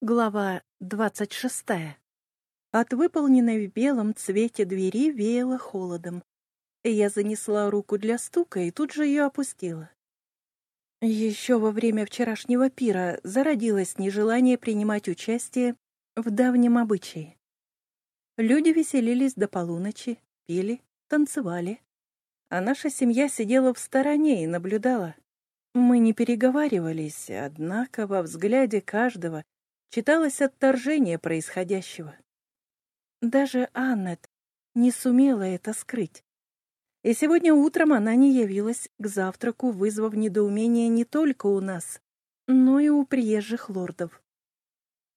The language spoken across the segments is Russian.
Глава двадцать шестая. От выполненной в белом цвете двери веяло холодом. Я занесла руку для стука и тут же ее опустила. Еще во время вчерашнего пира зародилось нежелание принимать участие в давнем обычае. Люди веселились до полуночи, пили, танцевали. А наша семья сидела в стороне и наблюдала. Мы не переговаривались, однако во взгляде каждого читалось отторжение происходящего. Даже Аннет не сумела это скрыть. И сегодня утром она не явилась к завтраку, вызвав недоумение не только у нас, но и у приезжих лордов.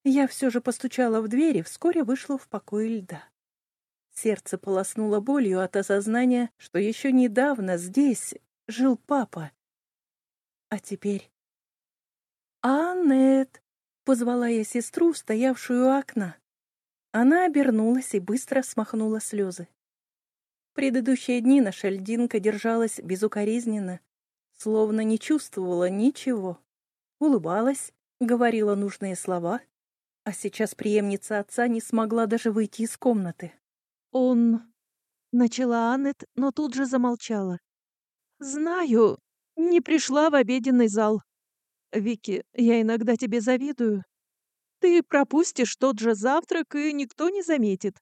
Я все же постучала в дверь и вскоре вышла в покой льда. Сердце полоснуло болью от осознания, что еще недавно здесь жил папа. А теперь... «Аннет!» Позвала я сестру, стоявшую у окна. Она обернулась и быстро смахнула слезы. Предыдущие дни наша льдинка держалась безукоризненно, словно не чувствовала ничего. Улыбалась, говорила нужные слова, а сейчас преемница отца не смогла даже выйти из комнаты. «Он...» — начала Аннет, но тут же замолчала. «Знаю, не пришла в обеденный зал. Вики, я иногда тебе завидую. Ты пропустишь тот же завтрак, и никто не заметит.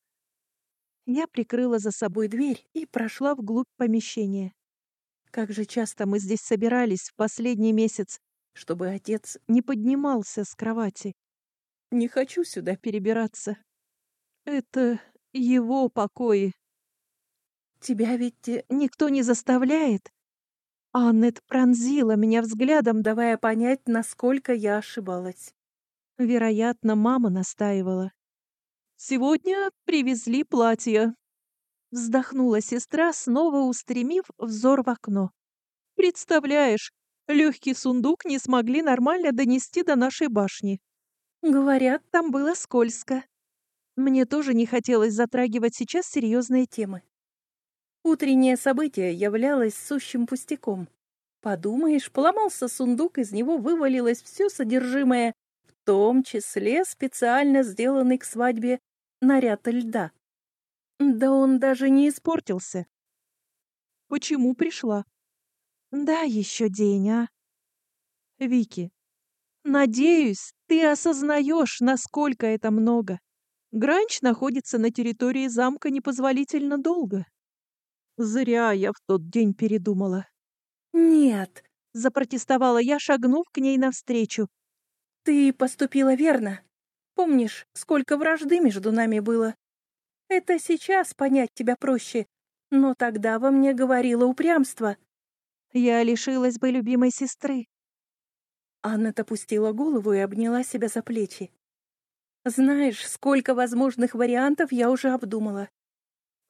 Я прикрыла за собой дверь и прошла вглубь помещения. Как же часто мы здесь собирались в последний месяц, чтобы отец не поднимался с кровати. Не хочу сюда перебираться. Это его покои. Тебя ведь никто не заставляет? Аннет пронзила меня взглядом, давая понять, насколько я ошибалась. Вероятно, мама настаивала. «Сегодня привезли платье», — вздохнула сестра, снова устремив взор в окно. «Представляешь, легкий сундук не смогли нормально донести до нашей башни. Говорят, там было скользко. Мне тоже не хотелось затрагивать сейчас серьезные темы. Утреннее событие являлось сущим пустяком. Подумаешь, поломался сундук, из него вывалилось все содержимое, в том числе специально сделанный к свадьбе наряд льда. Да он даже не испортился. Почему пришла? Да, еще день, а? Вики, надеюсь, ты осознаешь, насколько это много. Гранч находится на территории замка непозволительно долго. Зря я в тот день передумала. «Нет», — запротестовала я, шагнув к ней навстречу. «Ты поступила верно. Помнишь, сколько вражды между нами было? Это сейчас понять тебя проще, но тогда во мне говорило упрямство». Я лишилась бы любимой сестры. Анна опустила голову и обняла себя за плечи. «Знаешь, сколько возможных вариантов я уже обдумала.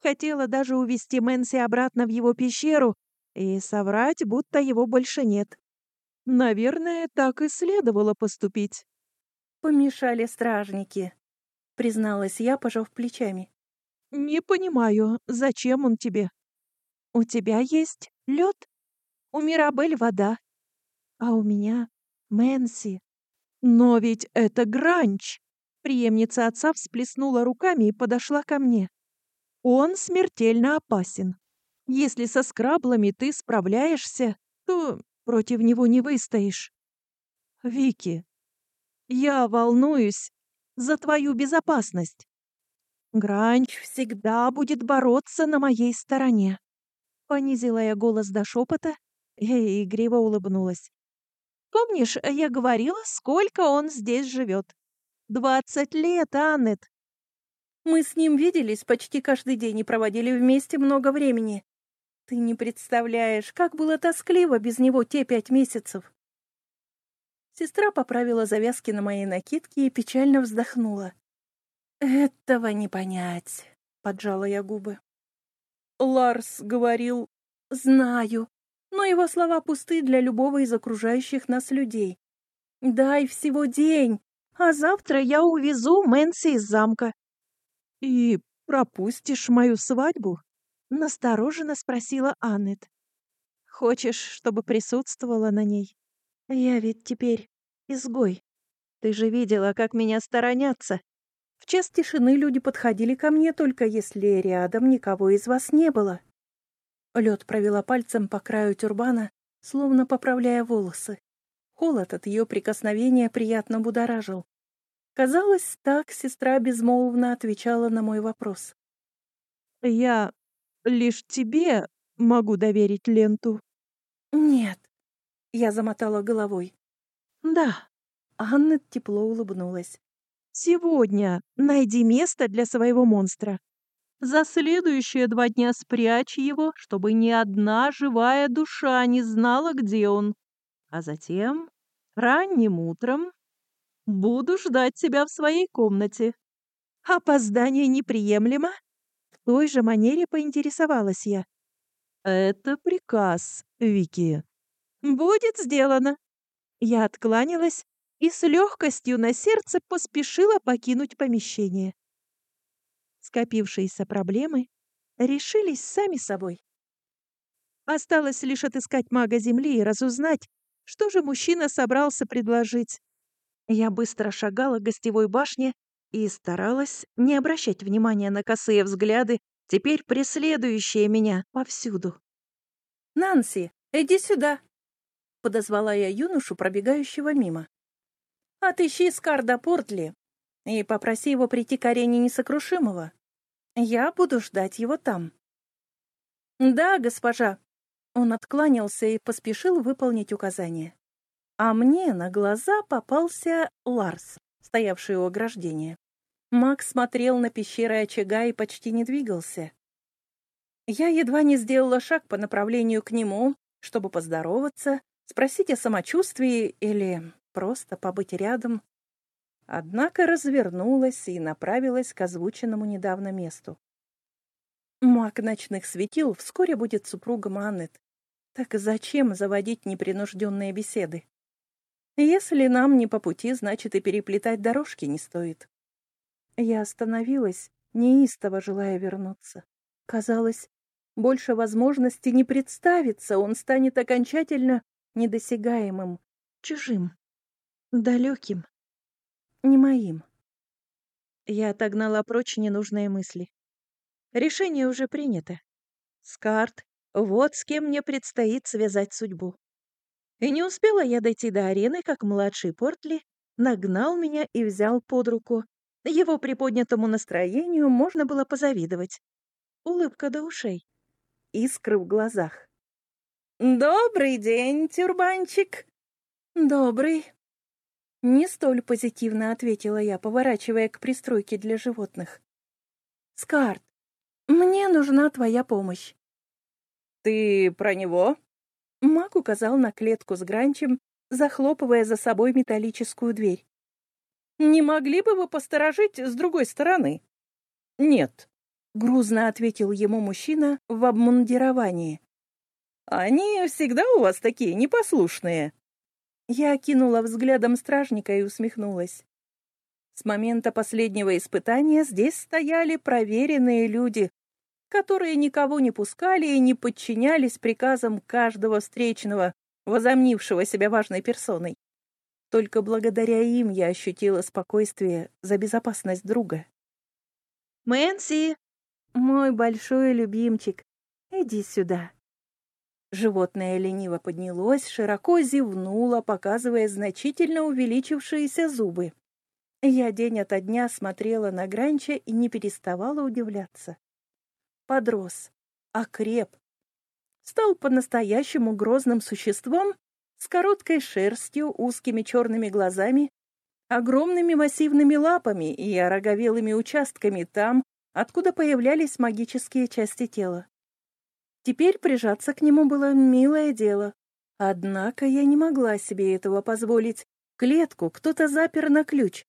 Хотела даже увести Мэнси обратно в его пещеру и соврать, будто его больше нет. Наверное, так и следовало поступить. «Помешали стражники», — призналась я, пожав плечами. «Не понимаю, зачем он тебе? У тебя есть лед, у Мирабель вода, а у меня Мэнси. Но ведь это Гранч!» Приемница отца всплеснула руками и подошла ко мне. Он смертельно опасен. Если со скраблами ты справляешься, то против него не выстоишь. Вики, я волнуюсь за твою безопасность. Гранч всегда будет бороться на моей стороне. Понизила я голос до шепота и игриво улыбнулась. Помнишь, я говорила, сколько он здесь живет? Двадцать лет, Аннет. Мы с ним виделись почти каждый день и проводили вместе много времени. Ты не представляешь, как было тоскливо без него те пять месяцев. Сестра поправила завязки на моей накидке и печально вздохнула. «Этого не понять», — поджала я губы. Ларс говорил, «Знаю, но его слова пусты для любого из окружающих нас людей. Дай всего день, а завтра я увезу Мэнси из замка. «И пропустишь мою свадьбу?» — настороженно спросила Аннет. «Хочешь, чтобы присутствовала на ней? Я ведь теперь изгой». Ты же видела, как меня сторонятся. В час тишины люди подходили ко мне, только если рядом никого из вас не было. Лед провела пальцем по краю тюрбана, словно поправляя волосы. Холод от ее прикосновения приятно будоражил. Казалось, так сестра безмолвно отвечала на мой вопрос. «Я лишь тебе могу доверить ленту». «Нет», — я замотала головой. «Да». Анна тепло улыбнулась. «Сегодня найди место для своего монстра. За следующие два дня спрячь его, чтобы ни одна живая душа не знала, где он. А затем, ранним утром, буду ждать тебя в своей комнате. Опоздание неприемлемо?» В той же манере поинтересовалась я. «Это приказ, Вики». «Будет сделано». Я откланялась и с легкостью на сердце поспешила покинуть помещение. Скопившиеся проблемы решились сами собой. Осталось лишь отыскать мага Земли и разузнать, что же мужчина собрался предложить. Я быстро шагала к гостевой башне и старалась не обращать внимания на косые взгляды, теперь преследующие меня повсюду. «Нанси, иди сюда!» — подозвала я юношу, пробегающего мимо. «Отыщи Скарда Портли и попроси его прийти к арене несокрушимого. Я буду ждать его там». «Да, госпожа». Он откланялся и поспешил выполнить указание. А мне на глаза попался Ларс, стоявший у ограждения. Макс смотрел на пещеры очага и почти не двигался. Я едва не сделала шаг по направлению к нему, чтобы поздороваться, спросить о самочувствии или просто побыть рядом. Однако развернулась и направилась к озвученному недавно месту. Маг ночных светил вскоре будет супругом Аннет. Так зачем заводить непринужденные беседы? Если нам не по пути, значит и переплетать дорожки не стоит. Я остановилась, неистово желая вернуться. Казалось, больше возможности не представится, он станет окончательно недосягаемым, чужим, далеким не моим. Я отогнала прочь ненужные мысли. Решение уже принято. Скарт, вот с кем мне предстоит связать судьбу. И не успела я дойти до арены, как младший Портли нагнал меня и взял под руку. Его приподнятому настроению можно было позавидовать. Улыбка до ушей. Искры в глазах. «Добрый день, тюрбанчик!» «Добрый», не столь позитивно ответила я, поворачивая к пристройке для животных. «Скарт, мне нужна твоя помощь». «Ты про него?» Мак указал на клетку с гранчем, захлопывая за собой металлическую дверь. «Не могли бы вы посторожить с другой стороны?» «Нет», — грузно ответил ему мужчина в обмундировании. «Они всегда у вас такие непослушные». Я окинула взглядом стражника и усмехнулась. С момента последнего испытания здесь стояли проверенные люди, которые никого не пускали и не подчинялись приказам каждого встречного, возомнившего себя важной персоной. Только благодаря им я ощутила спокойствие за безопасность друга. «Мэнси, мой большой любимчик, иди сюда». Животное лениво поднялось, широко зевнуло, показывая значительно увеличившиеся зубы. Я день ото дня смотрела на Гранча и не переставала удивляться. Подрос, окреп, стал по-настоящему грозным существом с короткой шерстью, узкими черными глазами, огромными массивными лапами и ороговелыми участками там, откуда появлялись магические части тела. Теперь прижаться к нему было милое дело. Однако я не могла себе этого позволить. Клетку кто-то запер на ключ,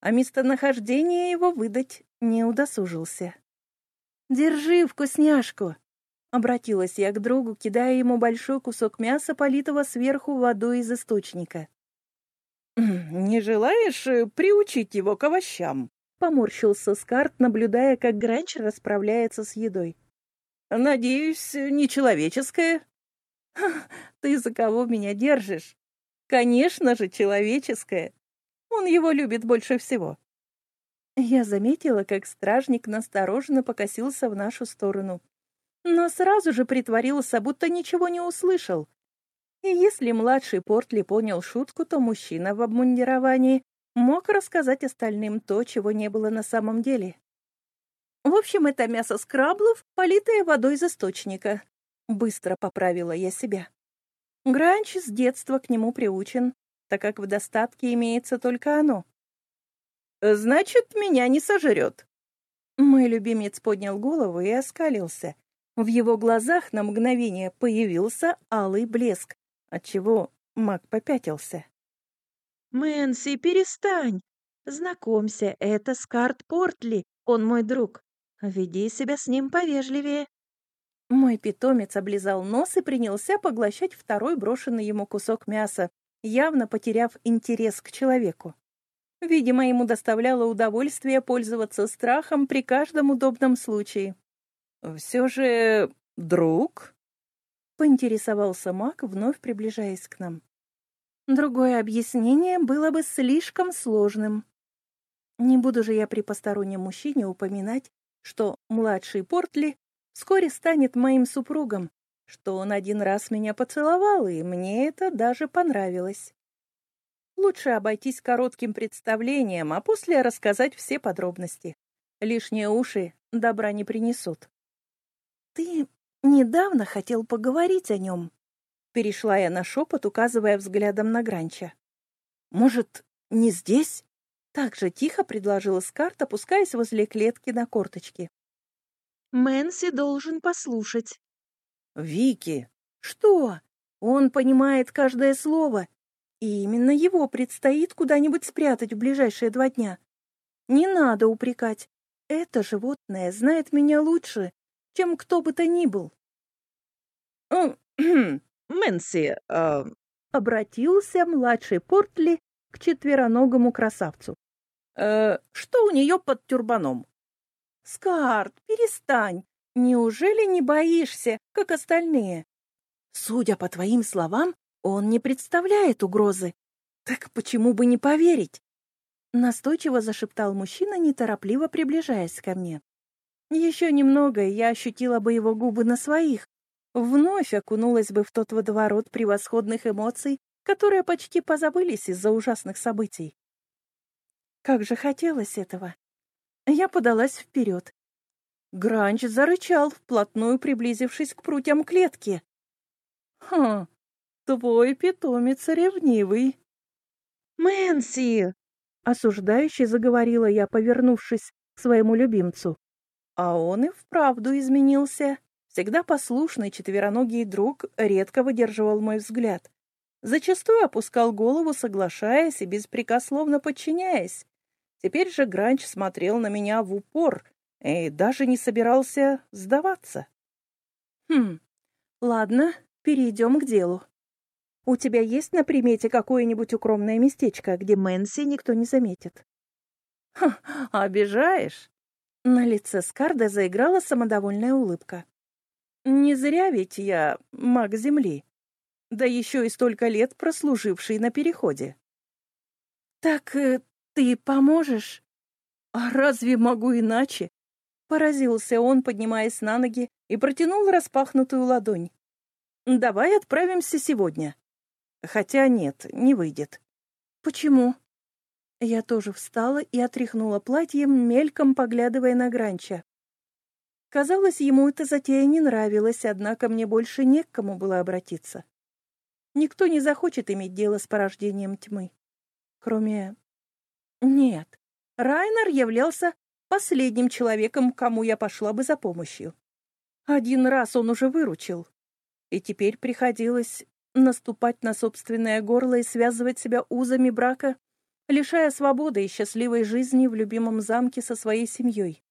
а местонахождение его выдать не удосужился. «Держи вкусняшку!» — обратилась я к другу, кидая ему большой кусок мяса, политого сверху водой из источника. «Не желаешь э, приучить его к овощам?» — поморщился Скарт, наблюдая, как Гранч расправляется с едой. Надеюсь, нечеловеческое? Ты за кого меня держишь? Конечно же, человеческое. Он его любит больше всего. Я заметила, как стражник настороженно покосился в нашу сторону, но сразу же притворился, будто ничего не услышал. И если младший Портли понял шутку, то мужчина в обмундировании мог рассказать остальным то, чего не было на самом деле. В общем, это мясо скраблов, политое водой из источника. Быстро поправила я себя. Гранч с детства к нему приучен, так как в достатке имеется только оно. «Значит, меня не сожрет». Мой любимец поднял голову и оскалился. В его глазах на мгновение появился алый блеск, отчего маг попятился. «Мэнси, перестань! Знакомься, это Скарт Портли, он мой друг. Веди себя с ним повежливее». Мой питомец облизал нос и принялся поглощать второй брошенный ему кусок мяса, явно потеряв интерес к человеку. Видимо, ему доставляло удовольствие пользоваться страхом при каждом удобном случае. «Все же друг?» — поинтересовался маг, вновь приближаясь к нам. Другое объяснение было бы слишком сложным. Не буду же я при постороннем мужчине упоминать, что младший Портли вскоре станет моим супругом, что он один раз меня поцеловал, и мне это даже понравилось. Лучше обойтись коротким представлением, а после рассказать все подробности. Лишние уши добра не принесут. «Ты недавно хотел поговорить о нем», — перешла я на шепот, указывая взглядом на Гранча. «Может, не здесь?» — так же тихо предложила Скарт, опускаясь возле клетки на корточки. Мэнси должен послушать. Вики, что? Он понимает каждое слово, и именно его предстоит куда-нибудь спрятать в ближайшие два дня. Не надо упрекать. Это животное знает меня лучше, чем кто бы то ни был. Мэнси, э... обратился младший Портли к четвероногому красавцу. Э, что у нее под тюрбаном? «Скарт, перестань! Неужели не боишься, как остальные?» «Судя по твоим словам, он не представляет угрозы. Так почему бы не поверить?» Настойчиво зашептал мужчина, неторопливо приближаясь ко мне. Еще немного, и я ощутила бы его губы на своих. Вновь окунулась бы в тот водоворот превосходных эмоций, которые почти позабылись из-за ужасных событий. Как же хотелось этого. Я подалась вперед. Гранч зарычал, вплотную приблизившись к прутьям клетки. «Хм, твой питомец ревнивый». «Мэнси!» — осуждающе заговорила я, повернувшись к своему любимцу. А он и вправду изменился. Всегда послушный четвероногий друг редко выдерживал мой взгляд. Зачастую опускал голову, соглашаясь и беспрекословно подчиняясь. Теперь же Гранч смотрел на меня в упор и даже не собирался сдаваться. «Хм, ладно, перейдем к делу. У тебя есть на примете какое-нибудь укромное местечко, где Мэнси никто не заметит?» «Ха, обижаешь?» На лице Скарда заиграла самодовольная улыбка. «Не зря ведь я маг Земли, да еще и столько лет прослуживший на переходе». «Так э, «Ты поможешь?» «А разве могу иначе?» Поразился он, поднимаясь на ноги, и протянул распахнутую ладонь. «Давай отправимся сегодня». «Хотя нет, не выйдет». «Почему?» Я тоже встала и отряхнула платьем, мельком поглядывая на Гранча. Казалось, ему эта затея не нравилась, однако мне больше не к кому было обратиться. Никто не захочет иметь дело с порождением тьмы, кроме нет, Райнер являлся последним человеком, кому я пошла бы за помощью. Один раз он уже выручил, и теперь приходилось наступать на собственное горло и связывать себя узами брака, лишая свободы и счастливой жизни в любимом замке со своей семьей.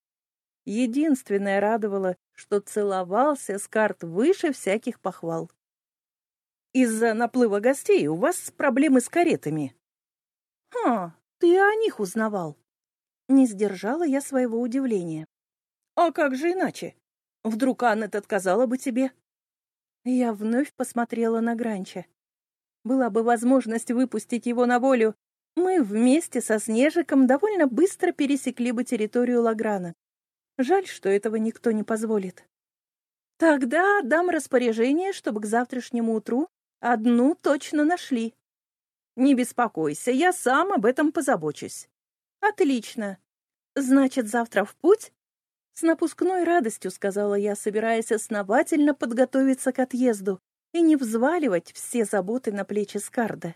Единственное радовало, что целовался Скарт выше всяких похвал. «Из-за наплыва гостей у вас проблемы с каретами». «Ха, ты о них узнавал?» Не сдержала я своего удивления. «А как же иначе? Вдруг Аннет отказала бы тебе?» Я вновь посмотрела на Гранча. Была бы возможность выпустить его на волю, Мы вместе со Снежиком довольно быстро пересекли бы территорию Лаграна. Жаль, что этого никто не позволит. Тогда дам распоряжение, чтобы к завтрашнему утру одну точно нашли. Не беспокойся, я сам об этом позабочусь. Отлично. Значит, завтра в путь? С напускной радостью сказала я, собираясь основательно подготовиться к отъезду и не взваливать все заботы на плечи Скарда.